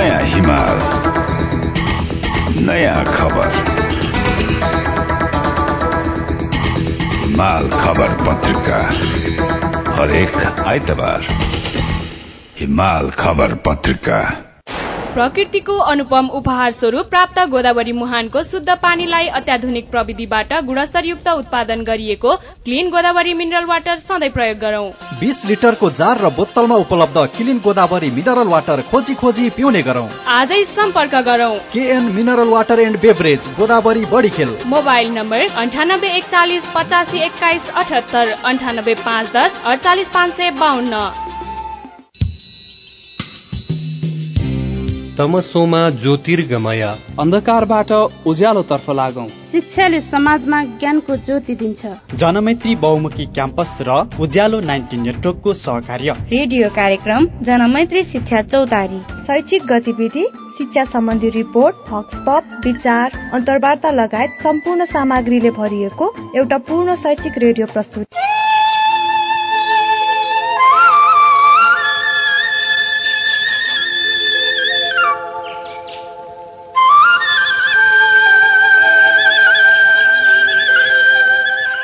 नयाँ हिमाल नयाँ खबर हिमाल खबर पत्रिका हरेक आइतबार हिमाल खबर पत्रिका प्रकृतिको अनुपम उपहार स्वरूप प्राप्त गोदावरी मुहानको शुद्ध पानीलाई अत्याधुनिक प्रविधिबाट गुणस्तरयुक्त उत्पादन गरिएको क्लिन गोदावरी मिनरल वाटर सधैँ प्रयोग गरौं। बिस लिटरको जार र बोतलमा उपलब्ध क्लिन गोदावरी मिनरल वाटर खोजी खोजी पिउने गरौं। आजै सम्पर्क गरौं। KN mineral water and beverage Godavari बढी खेल मोबाइल नम्बर अन्ठानब्बे एकचालिस पचासी एक्काइस अठहत्तर अन्ठानब्बे पाँच दस अडचालिस पाँच सय बाहन्न तमसोमा ज्योतिर्गमय। अन्धकारबाट उज्यालोतर्फ लागौं। शिक्षाले समाजमा ज्ञानको ज्योति दिन्छ। जनमैत्री बहुमुखी क्याम्पस र उज्यालो नाइन्टी नेटवर्कको सहकार्य। रेडियो कार्यक्रम जनमैत्री शिक्षा चौतारी। शैक्षिक गतिविधि शिक्षा सम्बन्धी रिपोर्ट हक्सपप विचार अन्तर्वार्ता लगायत सम्पूर्ण सामग्रीले भरिएको एउटा पूर्ण शैक्षिक रेडियो प्रस्तुति।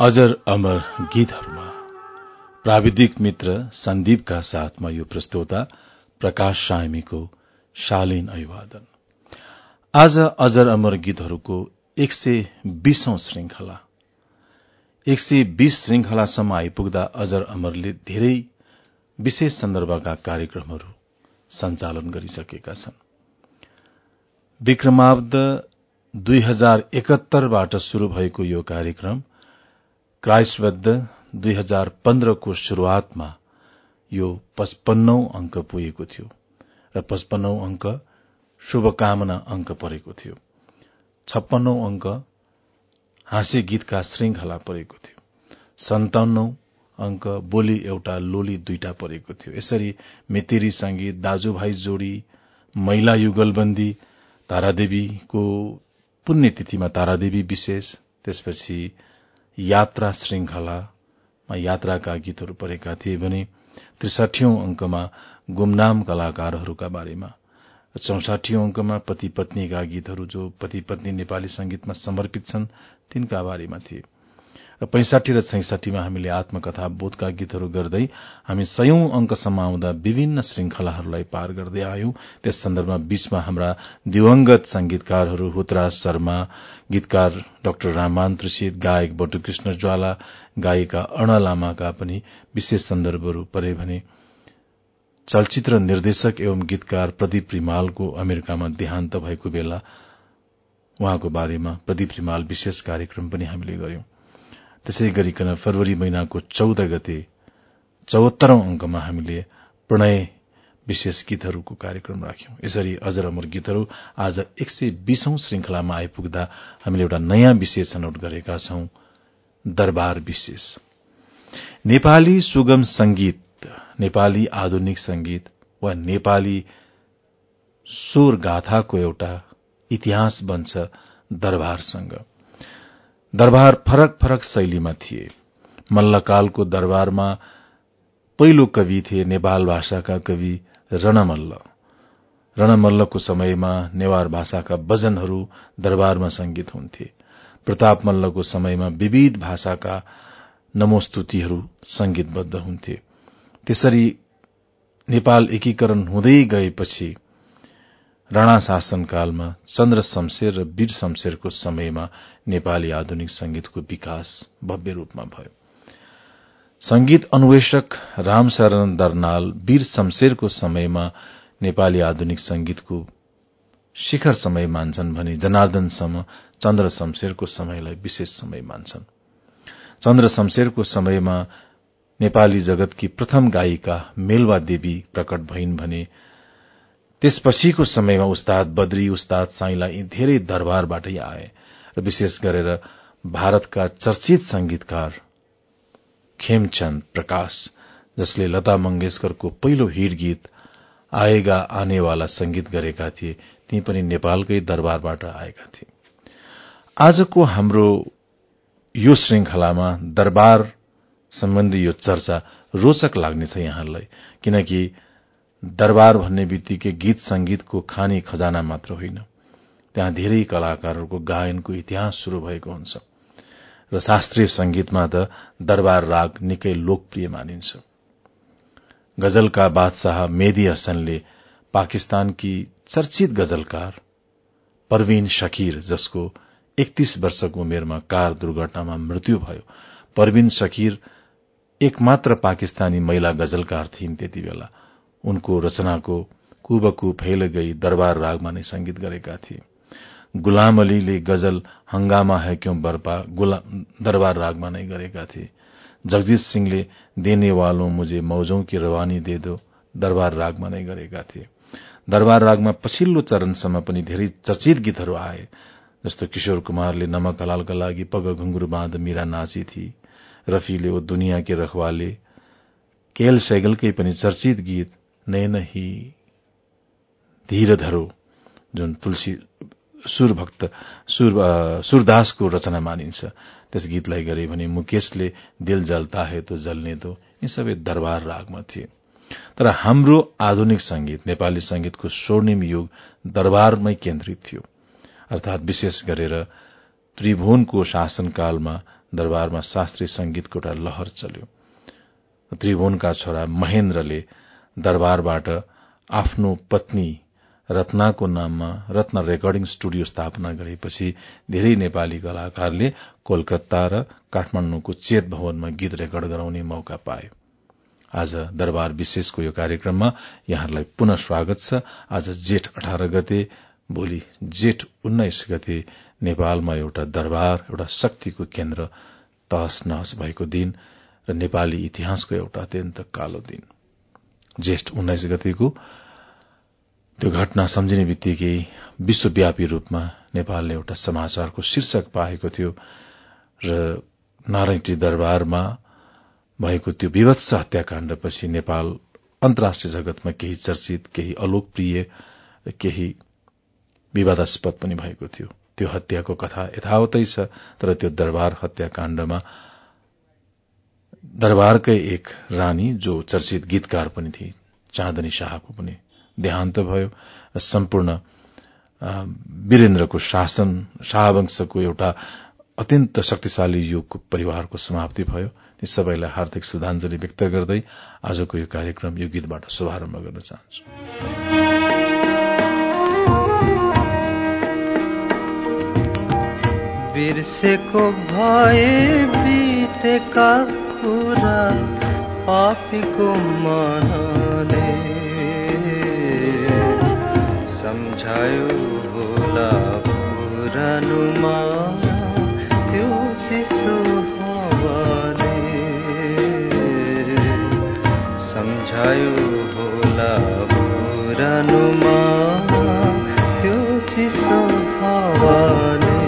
अजर अमर गीतहरूमा प्राविधिक मित्र सन्दीपका साथमा यो प्रस्तोता प्रकाश सामीको शालीन अभिवादन। आज अजर अमर गीतहरूको एक सय बीसौं श्रृंखला। एक सय बीस श्रृंखलासम्म आइपुग्दा अजर अमरले धेरै विशेष सन्दर्भका कार्यक्रमहरू सञ्चालन गरिसकेका छन्। विक्रमाब्द दुई हजार एकहत्तरबाट शुरू भएको यो कार्यक्रम क्राइस्टबद्ध दुई हजार पन्ध्रको शुरूआतमा यो पचपन्नौ अंक पुगेको थियो र पचपन्नौ अंक शुभकामना अंक परेको थियो। छप्पन्नौ अंक हाँसी गीतका श्रृंखला परेको थियो। सन्ताउन्नौ अंक बोली एउटा लोली दुईटा परेको थियो। यसरी मेतेरी संगीत दाजुभाइ जोडी महिला युगलबन्दी तारादेवीको पुण्यतिथिमा तारादेवी विशेष त्यसपछि यात्रा श्रृंखलामा यात्राका गीतहरू परेका थिए भने त्रिसठीौं अंकमा गुमनाम कलाकारहरूका बारेमा चौसाठीौं अंकमा पति पत्नीका गीतहरू जो पति पत्नी नेपाली संगीतमा समर्पित छन् तिनका बारेमा थिए। र पैंसाठी र छैसठीमा हामीले आत्मकथा बोधका गीतहरू गर्दै हामी सयौं अंकसम्म आउँदा विभिन्न श्रृंखलाहरूलाई पार गर्दै आयौं। त्यस सन्दर्भमा बीचमा हाम्रा दिवंगत संगीतकारहरू हुतराज शर्मा गीतकार डाक्टर राममान त्रिषित गायक बटुकृष्ण ज्वाला गायिका अर्ण लामाका पनि विशेष सन्दर्भहरू परे भने चलचित्र निर्देशक एवं गीतकार प्रदीप रिमालको अमेरिकामा देहान्त भएको बेला उहाँको बारेमा प्रदीप रिमाल विशेष कार्यक्रम पनि हामीले गर्यौं त्यसै गरिकन फरवरी महिनाको चौध गते चौहत्तरौं अंकमा हामीले प्रणय विशेष गीतहरूको कार्यक्रम राख्यौं। यसरी अजर अमर गीतहरू आज एक सय बीसौं श्रृंखलामा आइपुग्दा हामीले एउटा नयाँ विशेष छनौट गरेका छौं दरबार विशेष। नेपाली सुगम संगीत नेपाली आधुनिक संगीत वा नेपाली स्वर गाथाको एउटा इतिहास बन्छ दरबारसँग। दरबार फरक फरक शैलीमा थिए। मल्लकालको दरबारमा पहिलो कवि थिए नेपाल भाषाका कवि रणमल्ल। रणमल्लको समयमा नेवार भाषाका भजनहरू दरबारमा संगीत हुन्थे। प्रताप मल्लको समयमा विविध भाषाका नमोस्तुतिहरू संगीतबद्ध हुन्थे। त्यसरी नेपाल एकीकरण हुँदै गएपछि राणा शासनकालमा चन्द्र शमशेर र वीर शमशेरको समयमा नेपाली आधुनिक संगीतको विकास भव्य रूपमा भयो। संगीत अन्वेषक रामशरण दर्नाल वीर शमशेरको समयमा नेपाली आधुनिक संगीतको शिखर समय मान्छन् भने जनार्दनसम्म चन्द्र शमशेरको समयलाई विशेष समय मान्छन्। चन्द्र शमशेरको समयमा नेपाली जगतकी प्रथम गायिका मेलवा देवी प्रकट भइन् भने त्यसपछिको समयमा उस्ताद बद्री उस्ताद साइला यी धेरै दरबारबाटै आए र विशेष गरेर भारतका चर्चित संगीतकार खेमचन्द प्रकाश जसले लता मंगेशकरको पहिलो हिट गीत आएगा आनेवाला संगीत गरेका थिए ती पनि नेपालकै दरबारबाट आएका थिए। आजको हाम्रो यो श्रृंखलामा दरबार सम्बन्धी यो चर्चा रोचक लाग्नेछ यहाँलाई किनकि दरबार भन्ने बित्तिकै गीत संगीतको खानी खजाना मात्र होइन। त्यहाँ धेरै कलाकारहरूको गायनको इतिहास शुरू भएको हुन्छ र शास्त्रीय संगीतमा त दरबार राग निकै लोकप्रिय मानिन्छ। गजलका बादशाह मेदी हसनले पाकिस्तानकी चर्चित गजलकार परवीन शकीर जसको एकतीस वर्षको उमेरमा कार दुर्घटनामा मृत्यु भयो। परवीन शकीर एकमात्र पाकिस्तानी महिला गजलकार थिइन् त्यति बेला। उनको रचनाको कुबकु फैल गई दरबार रागमा नै संगीत गरेका थिए। गुलाम अलीले गजल हंगामा है क्यों बर्पा दरबार रागमा नै गरेका थिए। जगजीत सिंहले देने वालों मुझे मौजों की रवानी दे दो दरबार रागमा नै गरेका थिए। दरबार रागमा पछिल्लो चरणसम्म पनि धेरै चर्चित गीतहरू आए जस्तो किशोर कुमारले नमक हलालका लागि पग घुङ्गुर बाँध मीरा नाची थी रफीले ओ दुनियाँ के रखवाले केएल सैगलकै पनि चर्चित गीत नयन ही धीरधरो जुन तुलसी सुरभक्त सुर सुरदासको रचना मानिन्छ त्यस गीतलाई गरे भने मुकेशले दिल जलता है तो जल्ने दो यी सबै दरबार रागमा थिए। तर हाम्रो आधुनिक संगीत नेपाली संगीतको स्वर्णिम युग दरबारमै केन्द्रित थियो। अर्थात विशेष गरेर त्रिभुवनको शासनकालमा दरबारमा शास्त्रीय संगीतको एउटा लहर चल्यो। त्रिभुवनका छोरा महेन्द्रले दरबारबाट आफ्नो पत्नी रत्नाको नाममा रत्न रेकर्डिङ स्टुडियो स्थापना गरेपछि धेरै नेपाली कलाकारले कोलकाता र काठमाण्डुको चेत भवनमा गीत रेकर्ड गराउने मौका पाए। आज दरबार विशेषको यो कार्यक्रममा यहाँहरूलाई पुनः स्वागत छ। आज जेठ अठार गते भोलि जेठ उन्नाइस गते नेपालमा एउटा दरबार एउटा शक्तिको केन्द्र तहस नहस भएको दिन र नेपाली इतिहासको एउटा अत्यन्त कालो दिन। ज्येष्ठ उन्नाइस गतेको त्यो घटना सम्झिने बित्तिकै विश्वव्यापी रूपमा नेपालले एउटा समाचारको शीर्षक पाएको थियो र नारायणी दरबारमा भएको त्यो विवत्स हत्याकाण्डपछि नेपाल अन्तर्राष्ट्रिय जगतमा केही चर्चित केही अलोकप्रिय केही विवादास्पद पनि भएको थियो। त्यो हत्याको कथा यथावतै छ तर त्यो दरबार हत्याकाण्डमा दरबारकै एक रानी जो चर्चित गीतकार पनि थिए चाँदनी शाहको पनि देहान्त भयो र सम्पूर्ण वीरेन्द्रको शासन शाहवंशको एउटा अत्यन्त शक्तिशाली युगको परिवारको समाप्ति भयो। ती सबैलाई हार्दिक श्रद्धांजलि व्यक्त गर्दै आजको यो कार्यक्रम यो गीतबाट शुभारम्भ गर्न चाहन्छु। बिर्सेको भए बितेका कुरा पापीको मनले। सम्झायो होला पुरानुमा त्यो चिसो हावाले। सम्झायो होला पुरानुमा त्यो चिसो हावाले।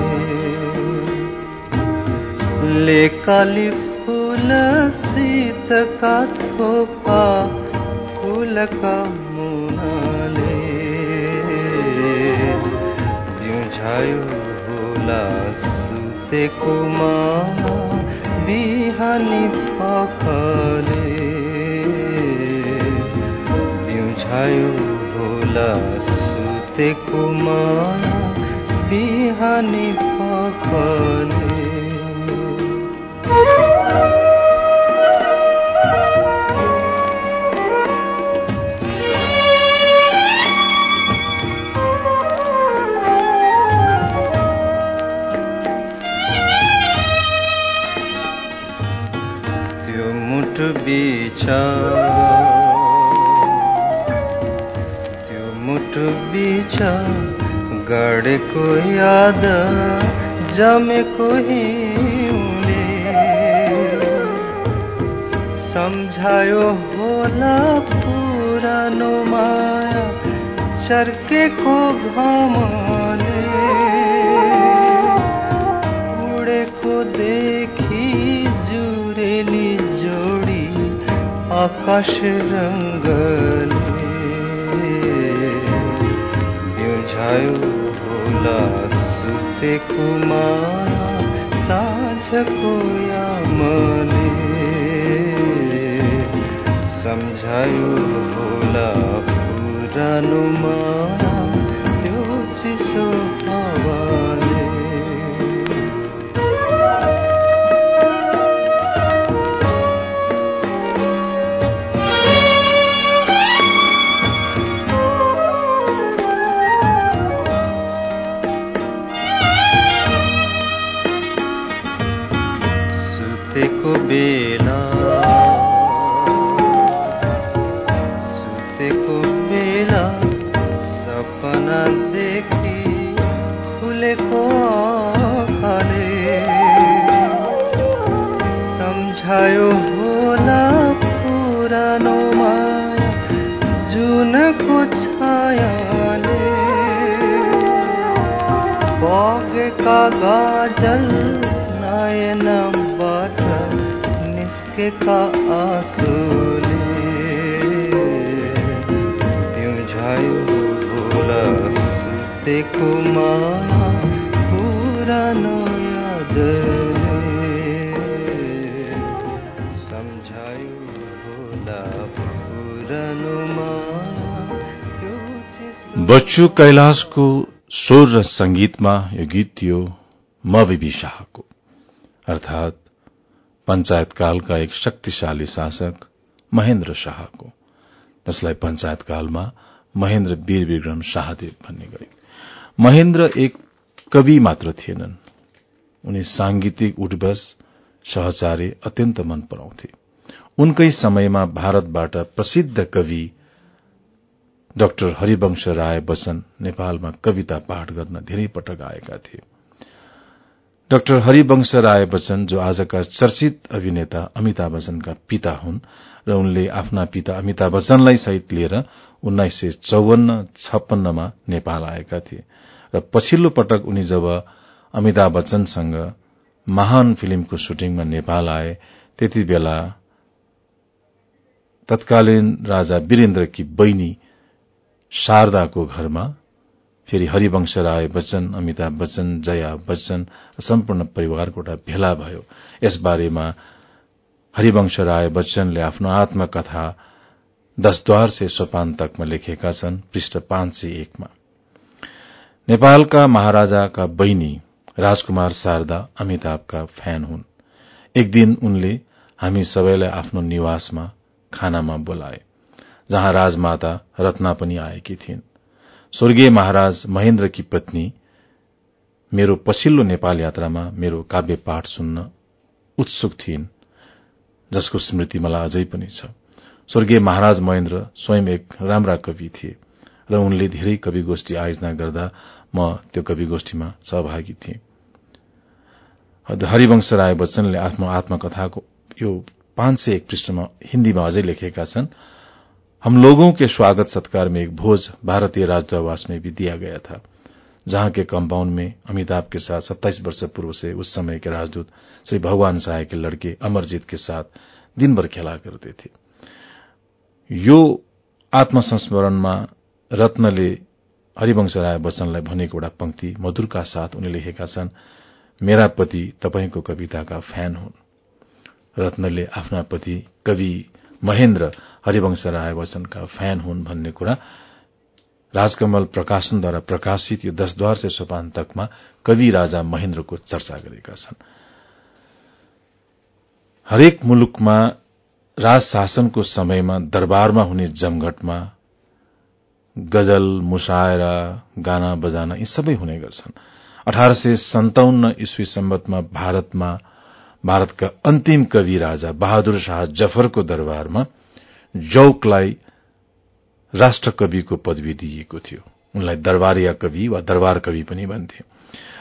लेकाली फुलसितका थोपा फुलका मुनाले। बिउझायो होला सुतेकोमा बिहानी पखले। बिउझायो होला सुतेकोमा बिहानी पखले। गडेको याद जमेको हिउँले सम्झायो होला पुरानो माया चर्केको घामले उडेको देखि जुरेली जोडी आकाश रङ्गले बिउझायो यामले सम्झायो होला पुरानो माया सुतेको माया पुरानो यादले सम्झायो होला पुरानो बच्चु कैलाशको स्वर र संगीतमा यो गीत थियो मविबी शाहको। अर्थात पञ्चायतकालका एक शक्तिशाली शासक महेन्द्र शाहको जसलाई पञ्चायतकालमा महेन्द्र वीर विक्रम शाहदेव भन्ने गरे महेन्द्र एक कवि मात्र थिएनन्। उनी सांगीतिक उठबस सहचार्य अत्यन्त मन पराउँथे उनकै समयमा भारतबाट प्रसिद्ध कवि डाक्टर हरिवंश राय बच्चन नेपालमा कविता पाठ गर्न धेरै पटक आएका थिए। डाक्टर हरिवंश राय बच्चन जो आजका चर्चित अभिनेता अमिताभ बच्चनका पिता हुन् र उनले आफ्ना पिता अमिताभ बच्चनलाई सहित लिएर उन्नाइस सय चौवन्न छप्पन्नमा नेपाल आएका थिए। र पछिल्लो पटक उनी जब अमिताभ बच्चनसँग महान फिल्मको शुटिङमा नेपाल आए त्यति बेला तत्कालीन राजा वीरेन्द्रकी बहिनी शारदाको घरमा फेरि हरिवंश राय बच्चन अमिताभ बच्चन जया बच्चन सम्पूर्ण परिवारको एउटा भेला भयो। यसबारेमा हरिवंश राय बच्चनले आफ्नो आत्मकथा दशद्वार से सोपान्तकमा लेखेका छन् पृष्ठ पाँच सय एकमा। नेपालका महाराजाका बहिनी राजकुमार शारदा अमिताभका फ्यान हुन्। एक दिन उनले हामी सबैलाई आफ्नो निवासमा खानामा बोलाए जहाँ राजमाता रत्ना पनि आएकी थिइन्। स्वर्गीय महाराज महेन्द्रकी पत्नी मेरो पछिल्लो नेपाल यात्रामा मेरो काव्य पाठ सुन्न उत्सुक थिइन् जसको स्मृति मलाई अझै पनि छ। स्वर्गीय महाराज महेन्द्र स्वयं एक राम्रा कवि थिए। र उनले धेरै कवि गोष्ठी आयोजना गर्दा म त्यो कवि गोष्ठीमा सहभागी थिएँ। हरिवंश राय बच्चनले आफ्नो आत्मकथाको यो पाँच सय एक पृष्ठमा हिन्दीमा अझै लेखेका छन् हम लोगों के स्वागत सत्कार में एक भोज भारतीय राजदूतावास में भी दिया गया था जहां के कंपाउंड में अमिताभ के साथ 27 वर्ष पूर्व से उस समय के राजदूत श्री भगवान साय के लड़के अमरजीत के साथ दिनभर खेला करते थे। यो आत्मसंस्मरणमा रत्नले हरिवंश राय बच्चनलाई भनेको एउटा पंक्ति मधुरका साथ उनले लेखेका छन् मेरा पति तपाईँको कविताका फ्यान हुन् रत्नले आफ्ना पति कवि महेन्द्र हरिवंश राय बच्चनका फ्यान हुन् भन्ने कुरा राजकमल प्रकाशनद्वारा प्रकाशित यो दशद्वार से सोपान्तकमा कवि राजा महेन्द्रको चर्चा गरेका छन्। हरेक मुलुकमा राज शासनको समयमा दरबारमा हुने जमघटमा गजल मुसायरा गाना बजाना यी सबै हुने गर्छन्। अठार सय सन्ताउन्न ईस्वी सम्बतमा भारतमा भारतका अन्तिम कवि राजा बहादुर शाह जफरको दरबारमा जौकलाई राष्ट्र कविको पदवी दिइएको थियो। उनलाई दरबारिया कवि वा दरबार कवि पनि भन्थे।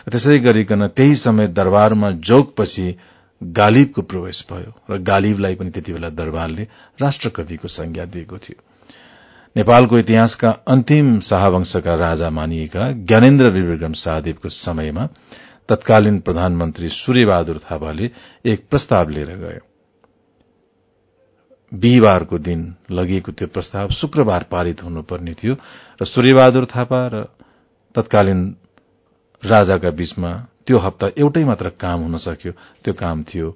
त्यसै गरिकन त्यही समय दरबारमा जौकपछि गालिबको प्रवेश भयो र गालिबलाई पनि त्यति बेला दरबारले राष्ट्र कविको संज्ञा दिएको थियो। नेपालको इतिहासका अन्तिम शाहवंशका राजा मानिएका ज्ञानेन्द्र विविक्रम शाहदेवको समयमा तत्कालीन प्रधानमन्त्री सूर्यबहादुर थापाले एक प्रस्ताव लिएर गयो। बिहिबारको दिन लगिएको त्यो प्रस्ताव शुक्रबार पारित हुनुपर्ने थियो र सूर्यबहादुर थापा र तत्कालीन राजाका बीचमा त्यो हप्ता एउटै मात्र काम हुन सक्यो। त्यो काम थियो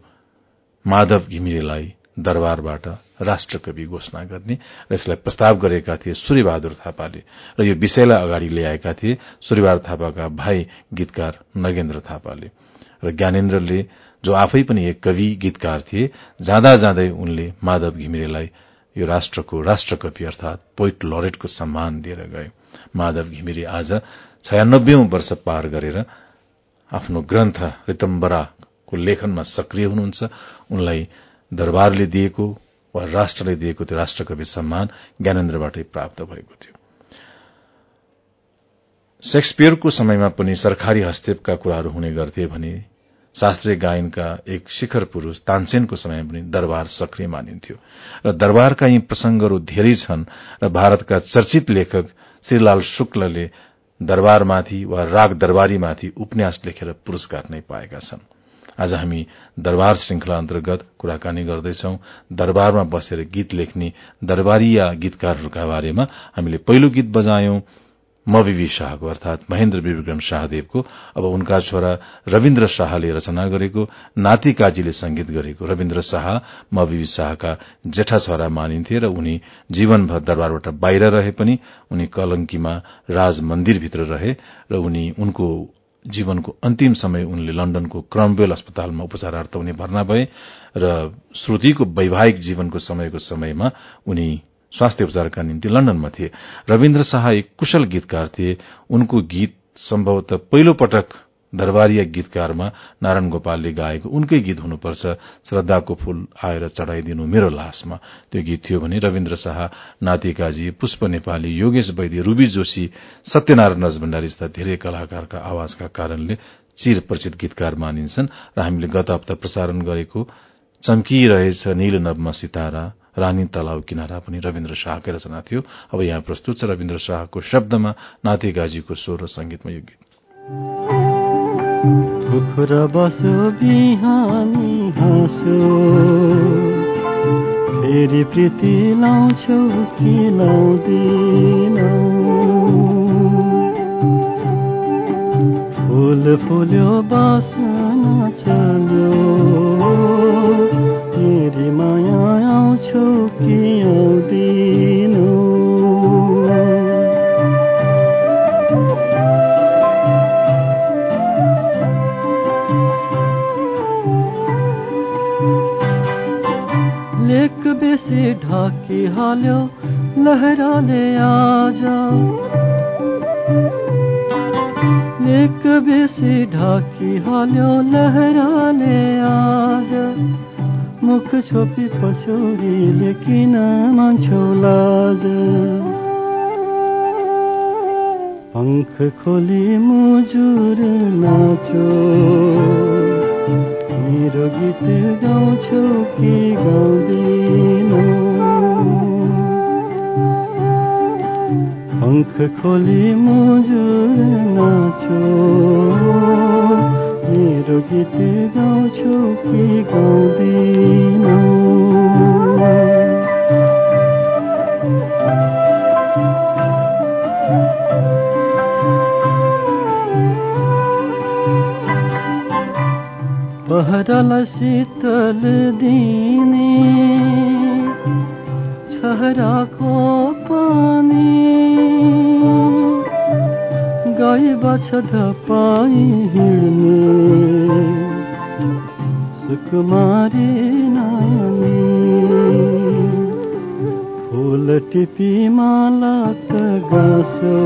माधव घिमिरेलाई दरबारबाट राष्ट्रकवि घोषणा गर्ने र यसलाई प्रस्ताव गरेका थिए सूर्यबहादुर थापाले र यो विषयलाई अगाडि ल्याएका थिए सूर्यबहादुर थापाका भाइ गीतकार नगेन्द्र थापाले र ज्ञानेन्द्रले जो आफै पनि एक कवि गीतकार थिए जाँदा जाँदै उनले माधव घिमिरेलाई यो राष्ट्रको राष्ट्रकवि अर्थात पोइट लरेटको सम्मान दिएर गए। माधव घिमिरे आज छयानब्बे वर्ष पार गरेर आफ्नो ग्रन्थ रितम्बराको लेखनमा सक्रिय हुनुहुन्छ। उनलाई दरबारले दिएको वा राष्ट्रले दिएको त्यो राष्ट्रकवि सम्मान ज्ञानेन्द्रबाटै प्राप्त भएको थियो। सेक्सपियरको समयमा पनि सरकारी हस्तक्षेपका कुराहरू हुने गर्थे भने शास्त्रीय गायनका एक शिखर पुरूष तानसेनको समयमा पनि दरबार सक्रिय मानिन्थ्यो र दरबारका यी प्रसंगहरू धेरै छन् र भारतका चर्चित लेखक श्रीलाल शुक्लले दरबारमाथि वा राग दरबारीमाथि उपन्यास लेखेर पुरस्कार नै पाएका छनृ। आज हामी दरबार श्रृंखला अन्तर्गत कुराकानी गर्दैछौ। दरबारमा बसेर गीत लेख्ने दरबारीया गीतकारहरूका बारेमा हामीले पहिलो गीत बजायौं मविवी शाहको अर्थात महेन्द्र विविक्रम शाहदेवको अब उनका छोरा रविन्द्र शाहले रचना गरेको नाति काजीले संगीत गरेको रविन्द्र शाह मविवी शाहका जेठा छोरा मानिन्थे र उनी जीवनभर दरबारबाट बाहिर रहे पनि उनी कलंकीमा राज मन्दिरभित्र रहे र उनी उनको जीवनको अन्तिम समय उनले लण्डनको क्रमवेल अस्पतालमा उपचारार्थ उनी भर्ना भए र श्रुतिको वैवाहिक जीवनको समयको समयमा उनी स्वास्थ्य उपचारका निम्ति लण्डनमा थिए। रविन्द्र शाह एक कुशल गीतकार थिए। उनको गीत सम्भवतः पहिलो पटक दरबारिया गीतकारमा नारायण गोपालले गाएको उनकै गीत हुनुपर्छ। श्रद्धाको फूल आएर चढ़ाइदिनु मेरो लासमा। त्यो गीत थियो भने रविन्द्र शाह नातिकाजी पुष्प नेपाली योगेश वैद्य रूबी जोशी सत्यनारायण रजभण्डारी जस्ता धेरै कलाकारका आवाजका कारणले चिर परिचित गीतकार मानिन्छन् र हामीले गत हप्ता प्रसारण गरेको चम्किरहेछ नील नवमा सितारा रानी तलाउ किनारा पनि रविन्द्र शाहकै रचना थियो। अब यहाँ प्रस्तुत छ रविन्द्र शाहको शब्दमा नातिगाजीको स्वर र संगीतमा यो गीत। खुखुर बस्यो बिहानी हाँस्यो फेरि प्रीति लाउँछौ कि लाउँदिनौ? फुल फुल्यो बासन चल्यो। फेरि माया आउँछौ कि आउँदिनौ? बेसी ढाकी हाल्यो लहराले आज। एक बेसी ढाकी हाल्यो लहराले आज। मुख छोपी पछौरीले किन मान्छौ लाज। पंख खोली मुजुर नाचो। मेरो गीत गाउँछौ कि गाउँदिनौ? पंख खोली मुजुर नाचो। मेरो गीत गाउँछौ कि गाउँदिनौ? पहरालाई शीतल दिने छहराको पानी गाई बाछा धपाई हिँड्ने सुकुमारी नानी फुल टिपी माला त गाँसो।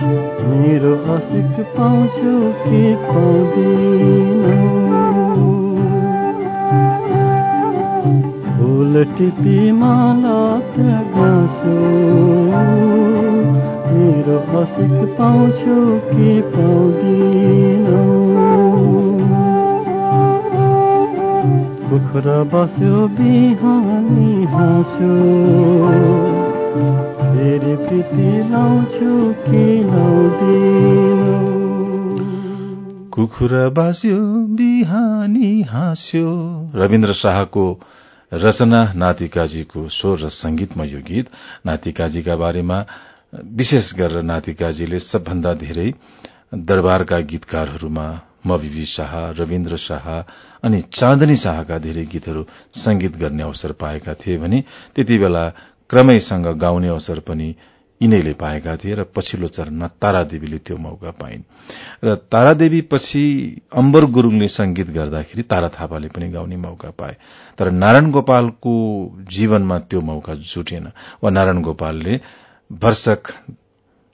मेरो आशिक पाउँछु कि पाउँदिनौ। फुल टिपी माला गाँसो मेरो आशिक पाउँछु कि पाउँदिनौ। कुखुरा बस्यो बिहानी हाँस्यो। फेरि प्रीति लाउँछु कि लाउँदिन कुखुरा बास्यो बिहानी हाँस्यो रविन्द्र शाहको रचना नातिकाजीको स्वर र संगीतमा यो गीत नातिकाजीका बारेमा विशेष गरेर नातिकाजीले सबभन्दा धेरै दरबारका गीतकारहरूमा मविवी शाह रविन्द्र शाह अनि चाँदनी शाहका धेरै गीतहरू संगीत गर्ने अवसर पाएका थिए भने त्यति बेला क्रमैसँग गाउने अवसर पनि यिनैले पाएका थिए र पछिल्लो चरणमा तारादेवीले त्यो मौका पाइन्। र तारादेवी पछि अम्बर गुरूङले संगीत गर्दाखेरि तारा थापाले पनि गाउने मौका पाए। तर नारायण गोपालको जीवनमा त्यो मौका जुटेन वा नारायण गोपालले भर्षक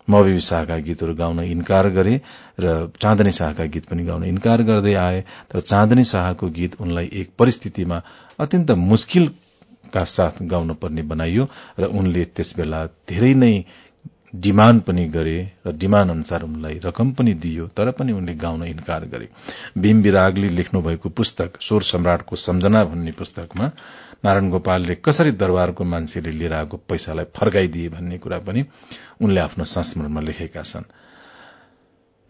मवि शाहका गीतहरू गाउन इन्कार गरे र चाँदनी शाहका गीत पनि गाउन इन्कार गर्दै आए। तर चाँदनी शाहको गीत उनलाई एक परिस्थितिमा अत्यन्त मुस्किलका साथ गाउन पर्ने बनाइयो र उनले त्यसबेला धेरै नै डिमाण्ड पनि गरे र डिमाण्ड अनुसार उनलाई रकम पनि दिइयो तर पनि उनले गाउन इन्कार गरे। भीम विरागले लेख्नु भएको पुस्तक स्वर सम्राटको सम्झना भन्ने पुस्तकमा नारायण गोपालले कसरी दरबारको मान्छेले लिएर आएको पैसालाई फर्काइदिए भन्ने कुरा पनि उनले आफ्नो संस्मरणमा लेखेका छन्।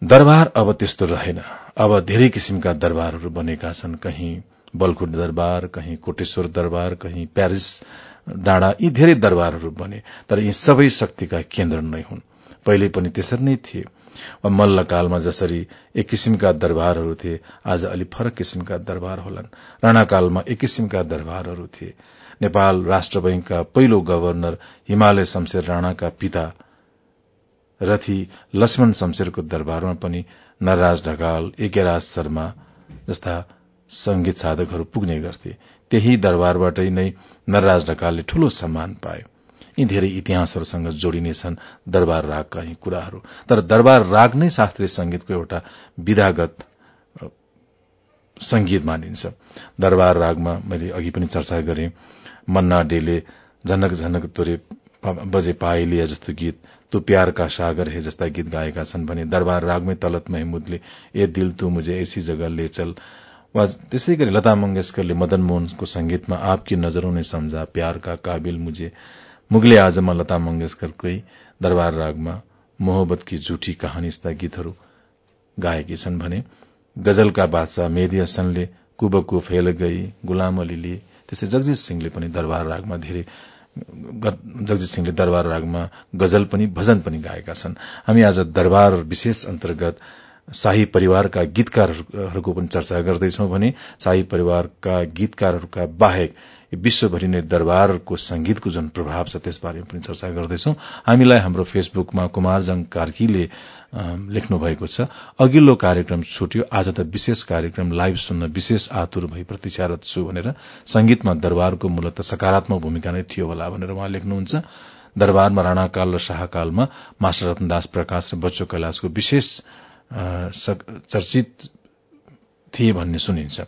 दरबार अब त्यस्तो रहेन। अब धेरै किसिमका दरबारहरू बनेका छन्। कहीँ बलकुट दरबार कहीँ कोटेश्वर दरबार कहीँ प्यारिस डाँडा यी धेरै दरबारहरू बने तर यी सबै शक्तिका केन्द्र नै हुन्। पहिले पनि त्यसरी नै थिए। वा मल्लकालमा जसरी एक किसिमका दरबारहरू थिए आज अलि फरक किसिमका दरबार होलान्। राणाकालमा एक किसिमका दरबारहरू थिए। नेपाल राष्ट्र बैंकका पहिलो गवर्नर हिमालय शमशेर राणाका पिता रथी लक्ष्मण शमशेरको दरबारमा पनि नरराज ढकाल एकेराज शर्मा जस्ता संगीत साधकहरू पुग्ने गर्थे। त्यही दरबारबाटै नै नरराज ढकालले ठूलो सम्मान पाए यी धेरै इतिहासहरूसँग जोडिनेछन् दरबार रागका यी कुराहरू। तर दरबार राग नै शास्त्रीय संगीतको एउटा विधागत संगीत मानिन्छ। दरबार रागमा मैले अघि पनि चर्चा गरे। मन्ना डेले झनक झनक तोरे बजे पाइलिया जस्तो गीत तु प्यारका सागर हे जस्ता गीत गाएका छन् भने दरबार रागमै तलत महमुदले ए दिल तू मुझे ऐसी जगह ले चल वा त्यसै गरी लता मंगेशकरले मदन मोहनको संगीतमा आपकी नजरों ने सम्झा प्यारका काबिल मुझे मुगले आजमा लता मंगेशकरकै दरबार रागमा मोहब्बत झूठी कहानी जस्ता गीतहरू गाएकी छन् भने गजलका बादशाह मेदी हसनले कुबकु फेल गई गुलाम अलीले त्यस्तै जगजित सिंहले पनि दरबार रागमा धेरै जगजित सिंहले दरबार रागमा गजल पनि भजन पनि गाएका छन्। हामी आज दरबार विशेष अन्तर्गत शाही परिवारका गीतकारहरूको पनि चर्चा गर्दैछौ भने शाही परिवारका गीतकारहरूका बाहेक विश्वभरि नै दरबारको संगीतको जुन प्रभाव छ त्यसबारे पनि चर्चा गर्दैछौ। हामीलाई हाम्रो फेसबुकमा कुमारजङ कार्कीले लेख्नु भएको छ अघिल्लो कार्यक्रम छुट्यो आज त विशेष कार्यक्रम लाइभ सुन्न विशेष आतुर भई प्रतीक्षारत छु भनेर संगीतमा दरबारको मूलत सकारात्मक भूमिका नै थियो होला भनेर उहाँ लेख्नुहुन्छ। दरबारमा राणाकाल र शाहकालमा मास्टर रत्नदास प्रकाश र बच्चो कैलाशको विशेष चर्चित थिए भन्ने सुनिन्छ।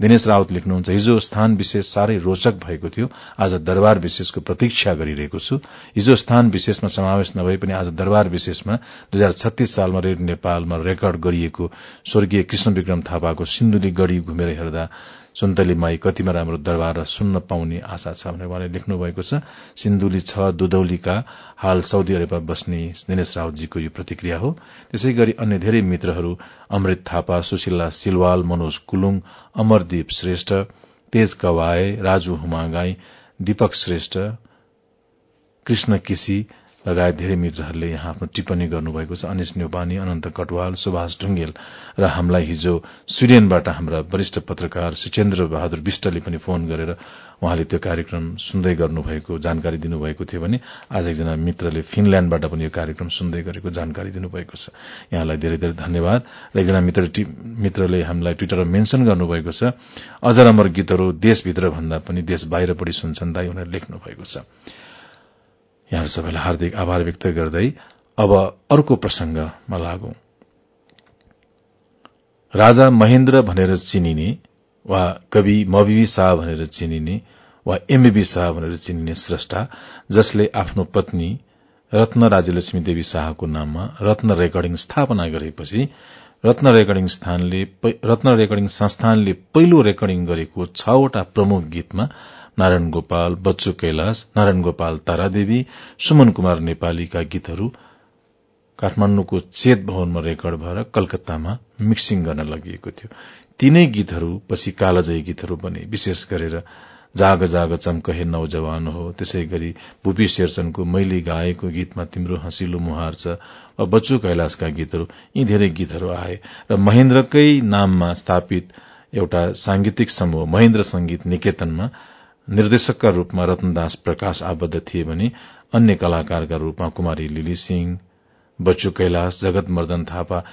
दिनेश रावत लेख्नुहुन्छ हिजो स्थान विशेष साह्रै रोचक भएको थियो। आज दरबार विशेषको प्रतीक्षा गरिरहेको छु। हिजो स्थान विशेषमा समावेश नभए पनि आज दरबार विशेषमा दुई हजार छत्तीस सालमा रेडियो नेपालमा रेकर्ड गरिएको स्वर्गीय कृष्ण विक्रम थापाको सिन्धुली गढ़ी घुमेर हेर्दा सुन्तली माई कतिमा राम्रो दरबार सुन्न पाउने आशा छ भनेर उहाँले लेख्नु भएको छ। सिन्धुली छ दुधौलीका हाल साउदी अरेबमा बस्ने दिनेश रावतजीको यो प्रतिक्रिया हो। त्यसै गरी अन्य धेरै मित्रहरू अमृत थापा सुशीला सिलवाल मनोज कुलुङ अमरदीप श्रेष्ठ तेज कवाए राजु हुमागाई दीपक श्रेष्ठ कृष्ण केसी लगायत धेरै मित्रहरूले यहाँ आफ्नो टिप्पणी गर्नुभएको छ। अनिश न्यौपानी अनन्त कटवाल सुभाष ढुङ्गेल र हामीलाई हिजो स्विडेनबाट हाम्रा वरिष्ठ पत्रकार सुचेन्द्र बहादुर विष्टले पनि फोन गरेर उहाँले त्यो कार्यक्रम सुन्दै गर्नुभएको जानकारी दिनुभएको थियो भने आज एकजना मित्रले फिनल्याण्डबाट पनि यो कार्यक्रम सुन्दै गरेको जानकारी दिनुभएको छ। यहाँलाई धेरै धेरै धन्यवाद। र एकजना मित्र मित्रले हामीलाई ट्विटरमा मेन्सन गर्नुभएको छ अजर अमर गीतहरू देशभित्र भन्दा पनि देश बाहिर बढी सुन्छन् दाई उनीहरू लेख्नु भएको छ। यहाँहरू सबैलाई हार्दिक आभार व्यक्त गर्दै अब अर्को प्रसंगमा लागौं। राजा महेन्द्र भनेर चिनिने वा कवि मविवी शाह भनेर चिनिने वा एमबी शाह भनेर चिनिने श्रष्टा जसले आफ्नो पत्नी रत्न राज्यलक्ष्मी देवी शाहको नाममा रत्न रेकर्डिङ स्थापना गरेपछि रत्न रेकर्डिङ रत्न रेकर्डिङ संस्थानले पहिलो रेकर्डिङ गरेको छवटा प्रमुख गीतमा नारायण गोपाल बच्चु कैलाश नारायण गोपाल तारादेवी सुमन कुमार नेपालीका गीतहरू काठमाण्डुको चेत भवनमा रेकर्ड भएर कलकत्तामा मिक्सिङ गर्न लगिएको थियो। तीनै गीतहरू पछि कालजयी गीतहरू बने विशेष गरेर जाग जाग चम्क हे नौजवान हो। त्यसै गरी भूपी शेरचनको मैले गाएको गीतमा तिम्रो हँसिलो मुहार छ वा बच्चु कैलाशका गीतहरू यी धेरै गीतहरू आए। र महेन्द्रकै नाममा स्थापित एउटा सांगीतिक समूह महेन्द्र संगीत निकेतनमा निर्देशकका रूपमा रत्नदास प्रकाश आबद्ध थिए भने अन्य कलाकारका रूपमा कुमारी लिली सिंह बच्चु कैलाश जगत मर्दन थापा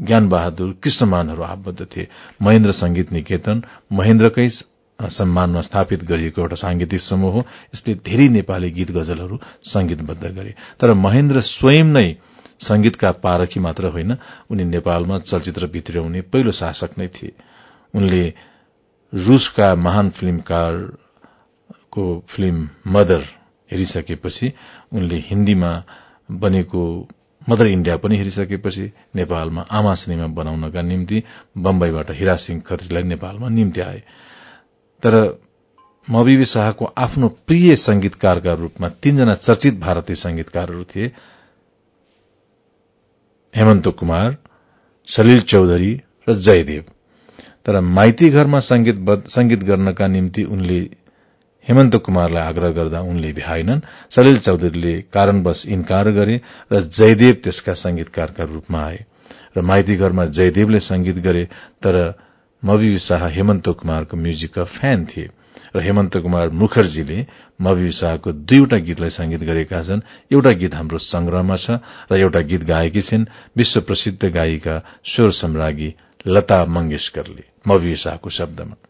ज्ञान बहादुर कृष्णमानहरू आबद्ध थिए। महेन्द्र संगीत निकेतन महेन्द्रकै सम्मानमा स्थापित गरिएको एउटा सांगीतिक समूह हो। यसले धेरै नेपाली गीत गजलहरू संगीतबद्ध गरे। तर महेन्द्र स्वयं नै संगीतका पारखी मात्र होइन उनी नेपालमा चलचित्र भित्र्याउने पहिलो शासक नै थिए। उनले रूसका महान फिल्मकारको फिल्म मदर हेरिसकेपछि उनले हिन्दीमा बनेको मदर इण्डिया पनि हेरिसकेपछि नेपालमा आमा सिनेमा बनाउनका निम्ति बम्बईबाट हिरा सिंह खत्रीलाई नेपालमा निम्ति आए। तर मविवी शाहको आफ्नो प्रिय संगीतकारका रूपमा तीनजना चर्चित भारतीय संगीतकारहरू थिए। हेमन्त कुमार सलिल चौधरी र जयदेव। तर माइती घरमा संगीत गर्नका निम्ति उनले हेमन्त कुमारलाई आग्रह गर्दा उनले भ्याएनन् सलिल चौधरीले कारणवश इन्कार गरे र जयदेव त्यसका संगीतकारका रूपमा आए र माइती घरमा जयदेवले संगीत गरे तर मवि शाह हेमन्त कुमारको म्युजिकका फ्यान थिए र हेमन्त कुमार मुखर्जीले मवि शाहको दुईवटा गीतलाई संगीत गरेका छन्। एउटा गीत हाम्रो संग्रहमा छ र एउटा गीत गाएकी छिन्। विश्व प्रसिद्ध गायिका स्वर सम्राज्ञी लता मंगेशकरले मवि शाहको शब्दमा।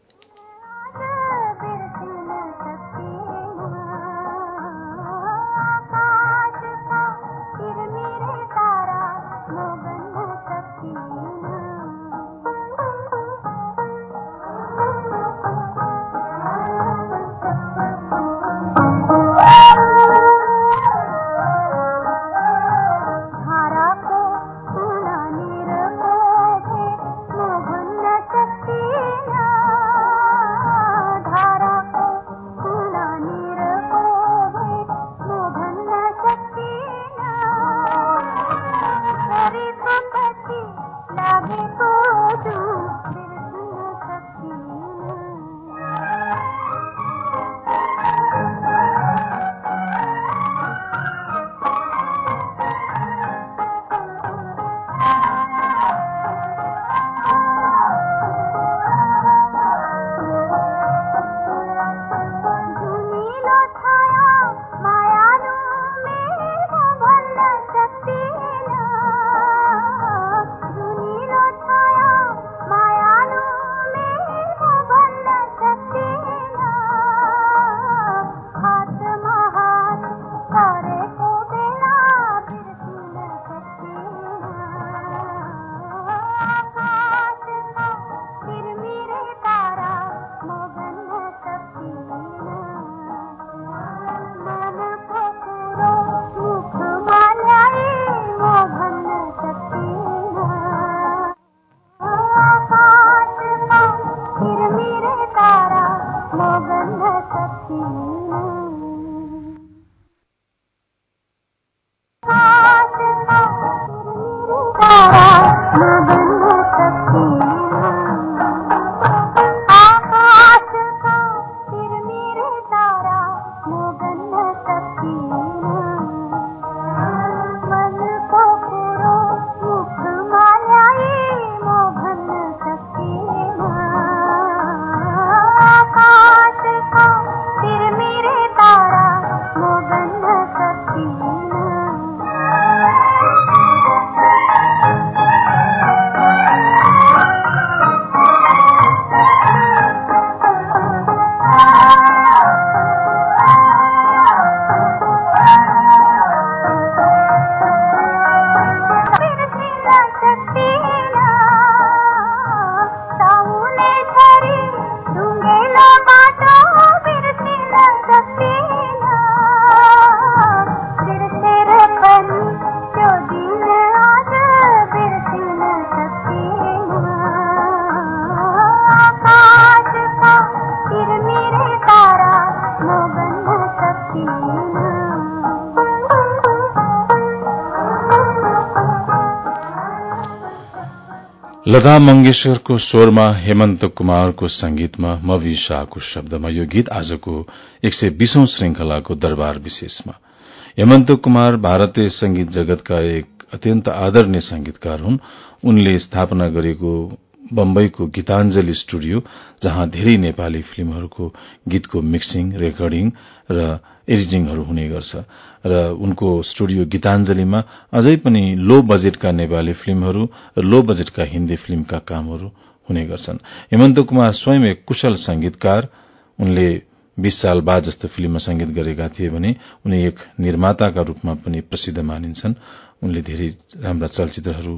लता मंगेशकरको स्वरमा हेमन्त कुमारको संगीतमा मवी शाहको शब्दमा यो गीत आजको एक सय बीसौं श्रृंखलाको दरबार विशेषमा। हेमन्त कुमार भारतीय संगीत जगतका एक अत्यन्त आदरणीय संगीतकार हुन्। उनले स्थापना गरेको बम्बईको गीताञ्जली स्टुडियो जहाँ धेरै नेपाली फिल्महरूको गीतको मिक्सिङ रेकर्डिङ र एडिटिङहरू हुने गर्छ। र उनको स्टुडियो गीताञ्जलीमा अझै पनि लो बजेटका नेपाली फिल्महरू र लो बजेटका हिन्दी फिल्मका कामहरू हुने गर्छन्। हेमन्त कुमार स्वयं एक कुशल संगीतकार उनले बीस साल बाद जस्तो फिल्ममा संगीत गरेका थिए भने उनी एक निर्माताका रूपमा पनि प्रसिद्ध मानिन्छन्। उनले धेरै राम्रा चलचित्रहरू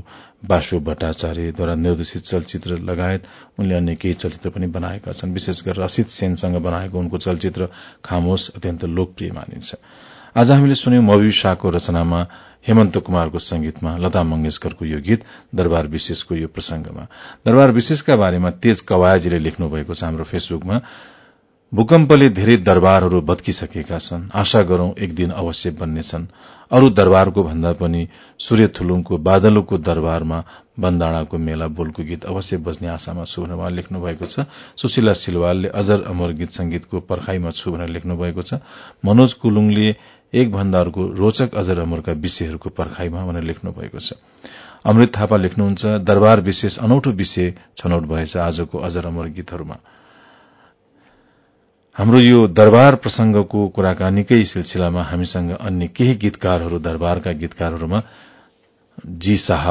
बासु भट्टाचार्यद्वारा निर्देशित चलचित्र लगायत उनले अन्य केही चलचित्र पनि बनाएका छन्। विशेष गरेर असित सेनसँग बनाएको उनको चलचित्र खामोश अत्यन्त लोकप्रिय मानिन्छ। आज हामीले सुन्यौं मवी शाहको रचनामा हेमन्त कुमारको संगीतमा लता मंगेशकरको यो गीत दरबार विशेषको यो प्रसंगमा दरबार विशेषका बारेमा तेज कवायजीले लेख्नु भएको छ हाम्रो फेसबुकमा। भूकम्पले धेरै दरबारहरू भत्किसकेका छन्। आशा गरौं एक दिन अवश्य बन्नेछन्। अरू दरबारको भन्दा पनि सूर्य थुलुङको बादलुको दरबारमा बन्दाडाको मेला बोलको गीत अवश्य बज्ने आशामा छु भनेर उहाँ लेख्नु भएको छ। सुशीला सिलवालले अजर अमर गीत संगीतको पर्खाईमा छु भनेर लेख्नु भएको छ। मनोज कुलुङले एक भन्दा अर्को रोचक अजर अमरका विषयहरूको पर्खाईमा भनेर लेख्नु भएको छ। अमृत थापा लेख्नुहुन्छ दरबार विशेष अनौठो विषय छनौट भएछ आजको अजर अमर गीतहरूमा। हाम्रो यो दरबार प्रसंगको कुराकानीकै सिलसिलामा हामीसँग अन्य केही गीतकारहरू दरबारका गीतकारहरूमा जी शाह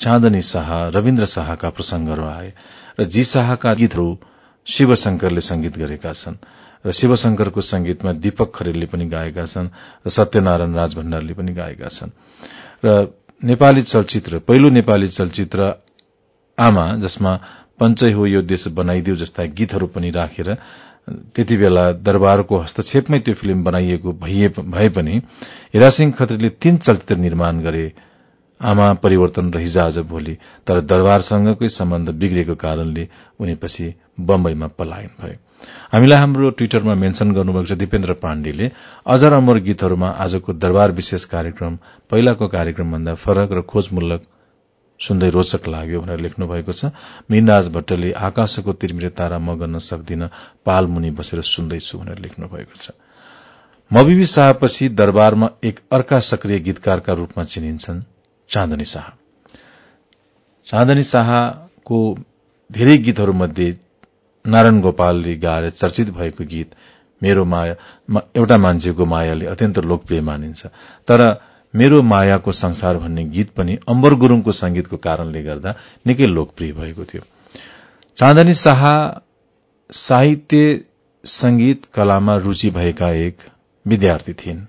चाँदनी शाह रविन्द्र शाहका प्रसंगहरू आए र जी शाहका गीतहरू शिवशंकरले संगीत गरेका छन् र शिवशंकरको संगीतमा दीपक खरेलले पनि गाएका छन् र सत्यनारायण राज भण्डारले पनि गाएका छन् र नेपाली चलचित्र पहिलो नेपाली चलचित्र आमा जसमा पञ्चै हो यो देश बनाइदियो जस्ता गीतहरू पनि राखेर त्यति बेला दरबारको हस्तक्षेपमै त्यो फिल्म बनाइएको भए पनि हिरासिंह खत्रीले तीन चलचित्र निर्माण गरे। आमा परिवर्तन र हिज आज भोलि तर दरबारसँगकै सम्बन्ध बिग्रेको कारणले उनीपछि बम्बईमा पलायन भए हामीलाई हाम्रो ट्विटरमा मेन्शन गर्नुभएको छ दिपेन्द्र पाण्डेले अजर अमर गीतहरूमा आजको दरबार विशेष कार्यक्रम पहिलाको कार्यक्रमभन्दा फरक र खोजमूलक सुन्दै रोचक लाग्यो भनेर लेख्नु भएको छ। मीनराज भट्टले आकाशको तिरमिरे तारा म गर्न सक्दिन पालमुनि बसेर सुन्दैछु भनेर लेख्नु भएको छ। मविबी शाहपछि दरबारमा एक अर्का सक्रिय गीतकारका रूपमा चिनिन्छन् चाँदनी शाह। चाँदनी शाहको धेरै गीतहरूमध्ये नारायण गोपालले गाएर चर्चित भएको गीत मेरो माया एउटा मान्छेको मायाले अत्यन्त लोकप्रिय मानिन्छ। तर मेरो मायाको संसार भन्ने गीत पनि अम्बर गुरूङको संगीतको कारणले गर्दा निकै लोकप्रिय भएको थियो। चाँदनी शाह साहित्य संगीत कलामा रूचि भएका एक विद्यार्थी थिइन्।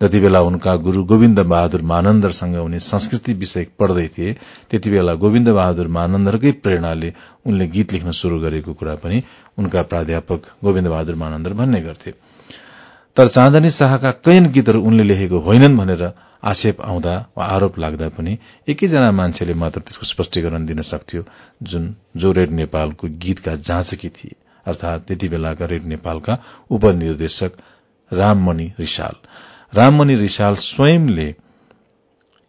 जति बेला उनका गुरू गोविन्द बहादुर मानन्दरसँग उनी संस्कृति विषय पढ्दै थिए त्यति बेला गोविन्द बहादुर मानन्दरकै प्रेरणाले उनले गीत लेख्न शुरू गरेको कुरा पनि उनका प्राध्यापक गोविन्द बहादुर मानन्दर भन्ने गर्थे। तर चाँदनी शाहका कैयन गीतहरू उनले लेखेको होइनन् भनेर आक्षेप आउँदा वा आरोप लाग्दा पनि एकैजना मान्छेले मात्र त्यसको स्पष्टीकरण दिन सक्थ्यो जुन जो रेड नेपालको गीतका जाँचकी थिए। अर्थात त्यति बेलाका रेड नेपालका उपनिर्देशक राममणि रिसाल। राममणि रिसाल स्वयंले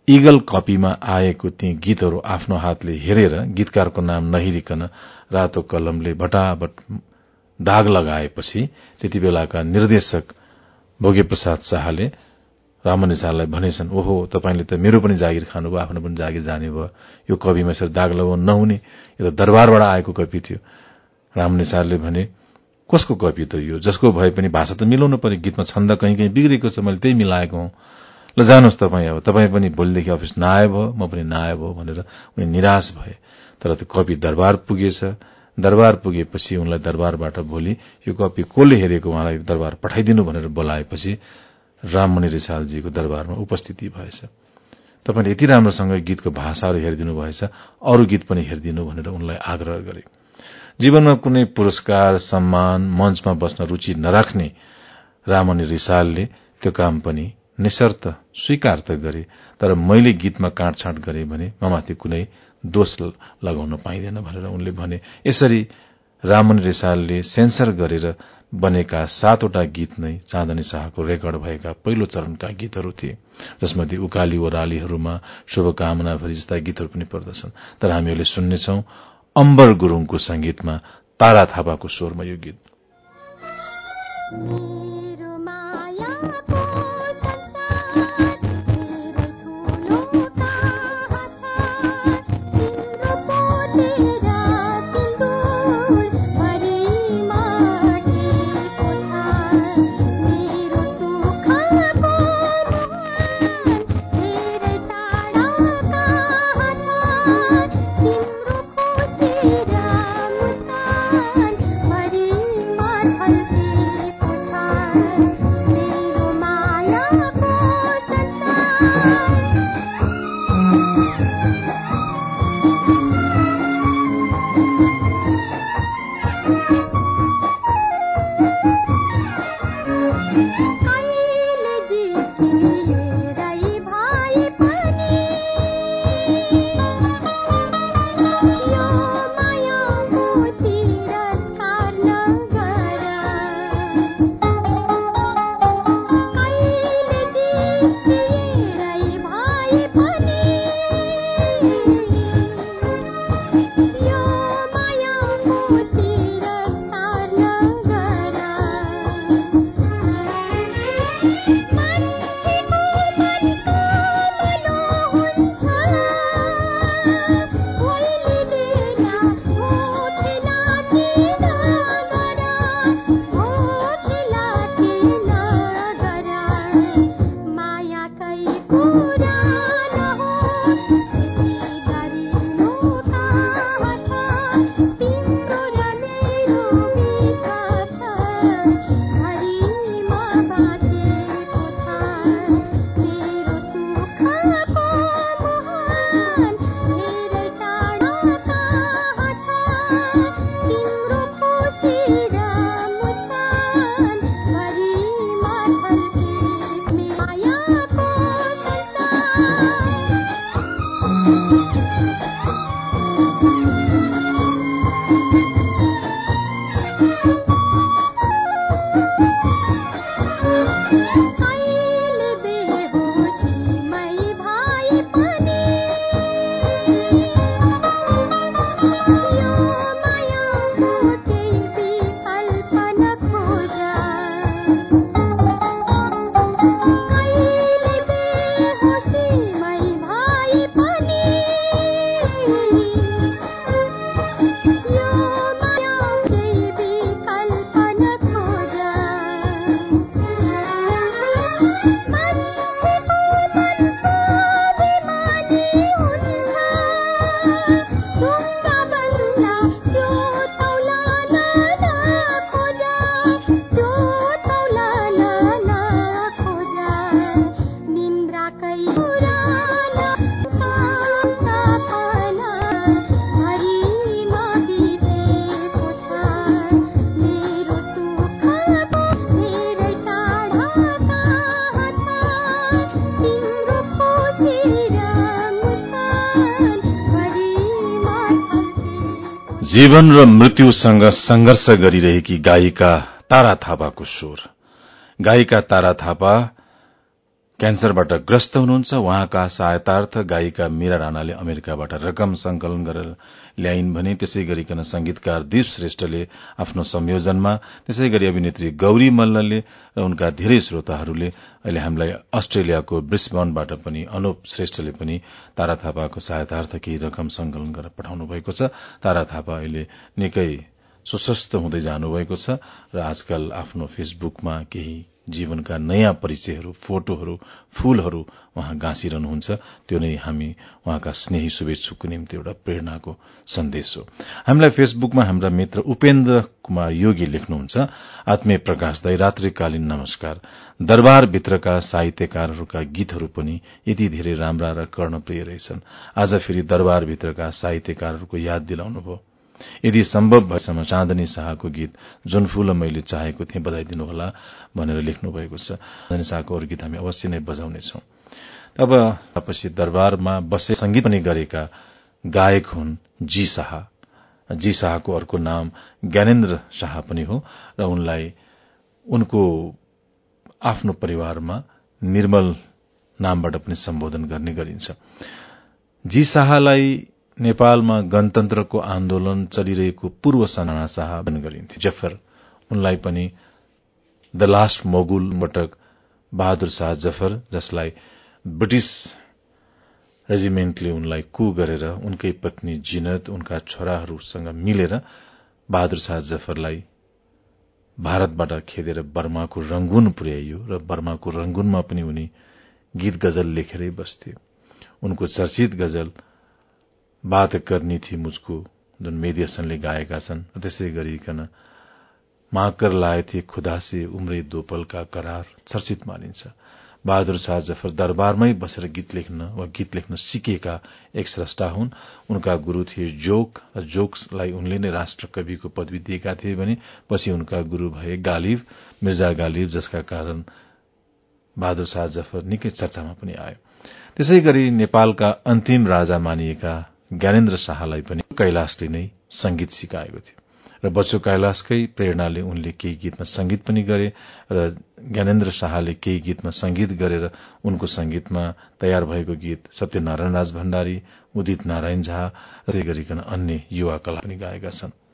इगल कपीमा आएको ती गीतहरू आफ्नो हातले हेरेर गीतकारको नाम नहेरिकन रातो कलमले भटाभट दाग लगाएपछि त्यति बेलाका निर्देशक भोगे प्रसाद शाहले रामन शाहलाई भनेछन् ओहो तपाईँले त मेरो पनि जागिर खानुभयो आफ्नो पनि जागिर जाने भयो यो कविमा यसरी दाग लगाउनु नहुने। यो त दरबारबाट आएको कवि थियो। रामन शाहले भने कसको कवि त यो? जसको भए पनि भाषा त मिलाउनु पर्यो। गीतमा छन्द कहीँ कहीँ बिग्रेको छ मैले त्यही मिलाएको हुँ। ल जानुहोस् तपाईँ अब। तपाईँ पनि भोलिदेखि अफिस नआए भयो म पनि नआए भयो भनेर उनी निराश भए। तर त्यो कवि दरबार पुगेछ। दरबार पुगेपछि उनलाई दरबारबाट भोलि यो कपी कसले हेरेको उहाँलाई दरबार पठाइदिनु भनेर बोलाएपछि राममणि रिसालजीको दरबारमा उपस्थिति भएछ। तपाईँले यति राम्रोसँग गीतको भाषाहरू हेरिदिनु भएछ अरू गीत पनि हेरिदिनु भनेर उनलाई आग्रह गरे। जीवनमा कुनै पुरस्कार सम्मान मञ्चमा बस्न रूचि नराख्ने राममणि रिसालले त्यो काम पनि निशर्त स्वीकार त गरे तर मैले गीतमा काँटछाँट गरे भने ममाथि कुनै दोष लगाउन पाइँदैन भनेर उनले भने। यसरी रामन रेसालले सेन्सर गरेर बनेका सातवटा गीत नै चाँदनी शाहको रेकर्ड भएका पहिलो चरणका गीतहरू थिए जसमध्ये उकाली ओरालीहरूमा शुभकामना भरि जस्ता गीतहरू पनि पर्दछन्। तर हामीहरूले सुन्नेछौ अम्बर गुरूङको संगीतमा तारा थापाको स्वरमा यो गीत। जीवन र मृत्युसँग संघर्ष गरिरहेकी गायिका तारा थापाको स्वर। गायिका तारा थापा क्यान्सरबाट ग्रस्त हुनुहुन्छ। उहाँका सहायतार्थ गायिका मीरा राणाले अमेरिकाबाट रकम संकलन गरेर ल्याइन् भने त्यसै गरिकन संगीतकार दीप श्रेष्ठले आफ्नो संयोजनमा त्यसै गरी अभिनेत्री गौरी मल्लले र उनका धेरै श्रोताहरूले अहिले हामीलाई अस्ट्रेलियाको ब्रिस्बनबाट पनि अनुप श्रेष्ठले पनि तारा थापाको सहायतार्थ केही रकम संकलन गरेर पठाउनु भएको छ। तारा थापा अहिले निकै सुस्वस्थ हुँदै जानुभएको छ र आजकल आफ्नो फेसबुकमा केही जीवनका नयाँ परिचयहरू फोटोहरू फूलहरू उहाँ गाँसिरहनुहुन्छ। त्यो नै हामी उहाँका स्नेही शुभेच्छुकको निम्ति एउटा प्रेरणाको सन्देश हो। हामीलाई फेसबुकमा हाम्रा मित्र उपेन्द्र कुमार योगी लेख्नुहुन्छ आत्मीय प्रकाश दाई रात्रिकालीन नमस्कार। दरबारभित्रका साहित्यकारहरूका गीतहरू पनि यति धेरै राम्रा र कर्णप्रिय रहेछन्। आज फेरि दरबारभित्रका साहित्यकारहरूको याद दिलाउनुभयो। यदि सम्भव भएसम्म चाँदनी शाहको गीत जुन फूल मैले चाहेको थिएँ बधाइदिनुहोला भनेर लेख्नु भएको छ। चाँदनी शाहको अरू गीत हामी अवश्य नै बजाउनेछौ। अब पछि दरबारमा बसे संगीत पनि गरेका गायक हुन् जी शाह। जी शाहको अर्को नाम ज्ञानेन्द्र शाह पनि हो र उनलाई उनको आफ्नो परिवारमा निर्मल नामबाट पनि सम्बोधन गर्ने गरिन्छ। जी शाहलाई नेपालमा गणतन्त्रको आन्दोलन चलिरहेको पूर्व सनाना शाह गरिन्थ्यो जफर उनलाई पनि द लास्ट मोगुल मटक बहादुर शाह जफर जसलाई ब्रिटिस रेजिमेन्टले उनलाई कु गरेर उनकै पत्नी जिनत उनका छोराहरूसँग मिलेर बहादुर शाह जफरलाई भारतबाट खेदेर बर्माको रंगुन पुर्याइयो र बर्माको रंगुनमा पनि उनी गीत गजल लेखेरै बस्थे। उनको चर्चित गजल बात करनी थी मुझको जुन मेदियासनले गाएका छन् त्यसै गरिकन माकर लाए थिए खुदा से उम्रे दोपलका करार चर्चित मानिन्छ। बहादुर शाह जफर दरबारमै बसेर गीत लेख्न वा गीत लेख्न सिकेका एक स्रष्टा हुन्। उनका गुरू थिए जोक र जोक्सलाई उनले नै राष्ट्र कविको पदवी दिएका थिए भने पछि उनका गुरू भए गालिब मिर्जा गालिब जसका कारण बहादुर शाह जफर निकै चर्चामा पनि आयो। त्यसै गरी नेपालका अन्तिम राजा मानिएका ज्ञानेन्द्र शाहलाई पनि कैलाशले नै संगीत सिकाएको थियो। र बच्चो कैलाशकै प्रेरणाले उनले केही गीतमा संगीत पनि गरे र ज्ञानेन्द्र शाहले केही गीतमा संगीत गरेर उनको संगीतमा तयार भएको गीत सत्यनारायण राज भण्डारी उदित नारायण झा त्यसै गरिकन अन्य युवा कला पनि गाएका छन्।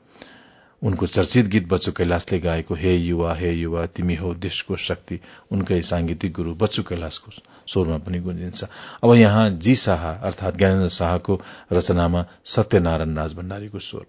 उनको चर्चित गीत बच्चु कैलाशले गाएको हे युवा हे युवा तिमी हो देशको शक्ति उनकै सांगीतिक गुरू बच्चु कैलाशको स्वरमा पनि गुन्जिन्छ। अब यहाँ जी शाह अर्थात ज्ञानेन्द्र शाहको रचनामा सत्यनारायण राज भण्डारीको स्वर।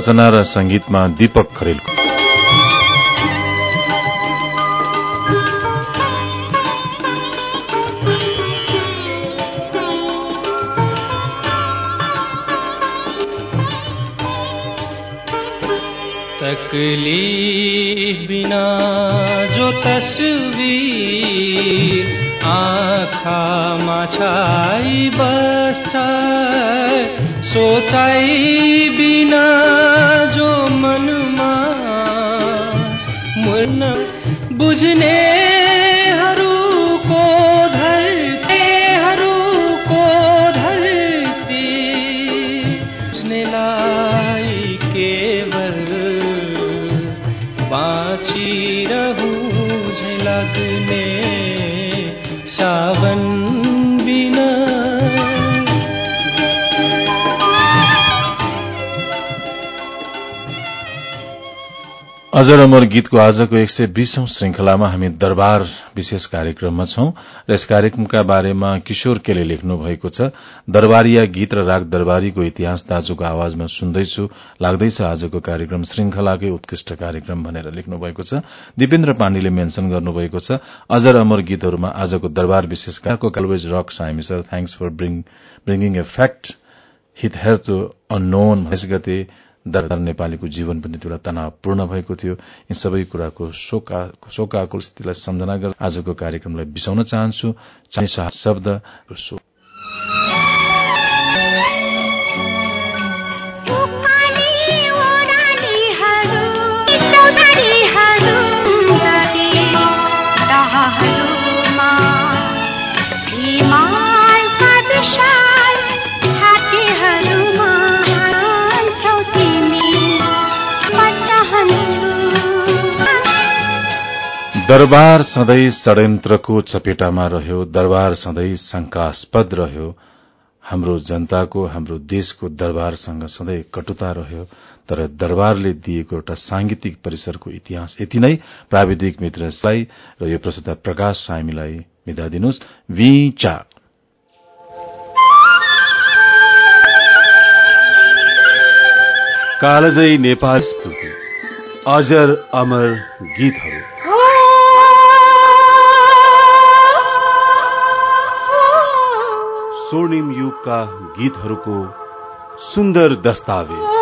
रचना र संगीतमा दीपक खरेलको। तकलीफ बिना जो तस्वीर आँखा माछाई बस्छ सोचाई बिना जो मनमा मुर्न बुझ्नेहरूको अजर अमर गीतको आजको एक सय बीसौं श्रृंखलामा हामी दरबार विशेष कार्यक्रममा छौं र यस कार्यक्रमका बारेमा किशोर केले लेख्नु भएको छ। दरबारिया गीत र राग दरबारीको इतिहास दाजुको आवाजमा सुन्दैछु। लाग्दैछ आजको कार्यक्रम श्रृंखलाकै उत्कृष्ट कार्यक्रम भनेर लेख्नु भएको छ। दिपेन्द्र पाण्डेले मेन्शन गर्नुभएको छ। अजर अमर गीतहरूमा आजको दरबार विशेष कालवेज rock Saimi sir thanks for bringing a fact hit here to unknown गते दरदार नेपालीको जीवन पनि बेला तनावपूर्ण भएको थियो। यी सबै कुराको शोकाकुल स्थितिलाई सम्झना गरेर आजको कार्यक्रमलाई बिसाउन चाहन्छु। शब्द दरबार सधैँ षड्यन्त्रको चपेटामा रह्यो दरबार सधैँ शंकास्पद रह्यो। हाम्रो जनताको हाम्रो देशको दरबारसँग सधैँ कटुता रह्यो तर दरबारले दिएको एउटा सांगीतिक परिसरको इतिहास यति नै। प्राविधिक मित्र साई र यो प्रस्तुता प्रकाश सामीलाई विदा दिनुहोस्। कालजै नेपाल स्तुति। अजर अमर गीतहरू। स्वर्णिम युग का गीतहरूको सुन्दर दस्तावेज़।